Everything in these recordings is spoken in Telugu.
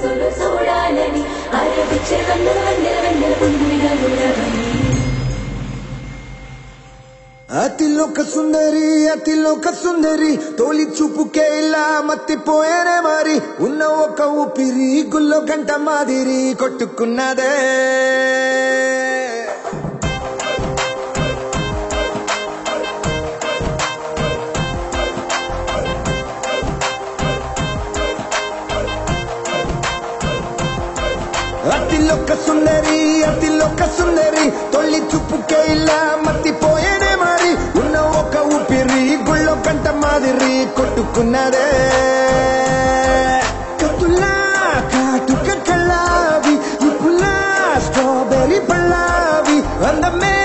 సొగసులు చూడాలని ఆరవిచ్చే వెన్నెల వెన్నెల అతిలోక సుందరి అతిలోక సుందరి తోలి చూపుకే ఇలా మత్తిపోయానే మరి ఉన్న ఒక ఊపిరి గుల్లో గంట మాదిరి కొట్టుకున్నదే. అతిలోక సుందరి అతిలోక సుందరి. తొలి చూపుకే ఇలా మత్తిపోయేనే మరి. ఉన్న ఒక ఊపిరి గుళ్ళో గంట మాదిరి కొట్టుకున్నదే. కత్తులా కాటుక కళ్ళావి ఇప్పులా పళ్ళావి. అందమే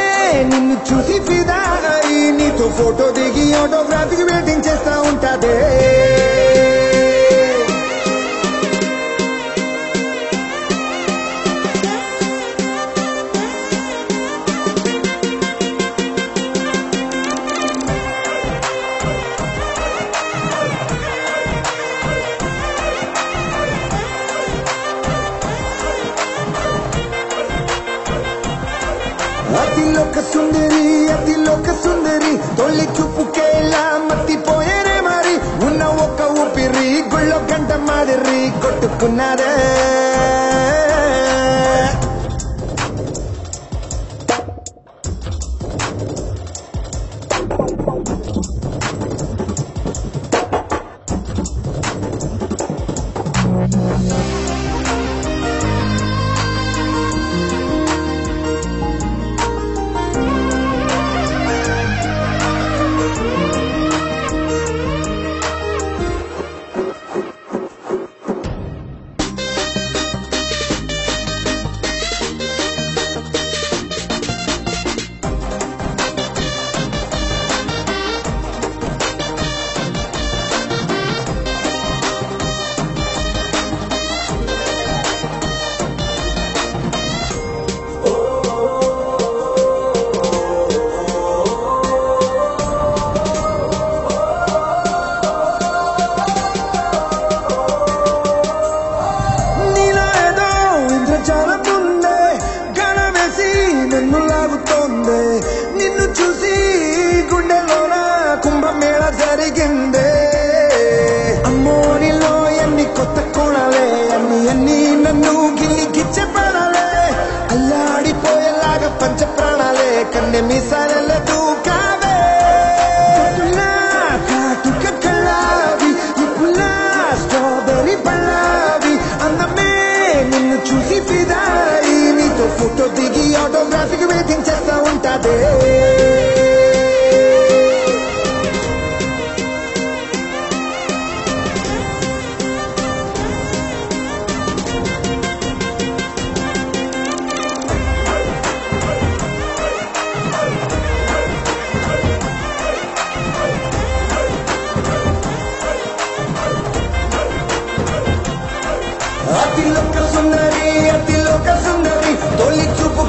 నిన్ను చూసి ఫిదా అయి నీతో ఫోటో దిగి ఆటోగ్రాఫీకి వెయిటింగ్ చేస్తా ఉంటాదే. అతిలోక సుందరి అతిలోక సుందరి. తొలి చూపుకేలా మత్తిపోయేనే మరి. ఉన్న ఒక ఊపిరి గుళ్ళో గంట మాదిరి కొట్టుకున్నారే. ప్రాణాలే కన్నె మీసాలే దూకావే కట్టులా కాటుక అందమే నిన్ను చూసి ఫిదాయి నీతో ఫోటో దిగి ఆటోగ్రాఫీకి వెయిటింగ్ చేస్తా ఉంటాదే అతిలోక సుందరి అతిలోక సుందరి. తొలి చూపు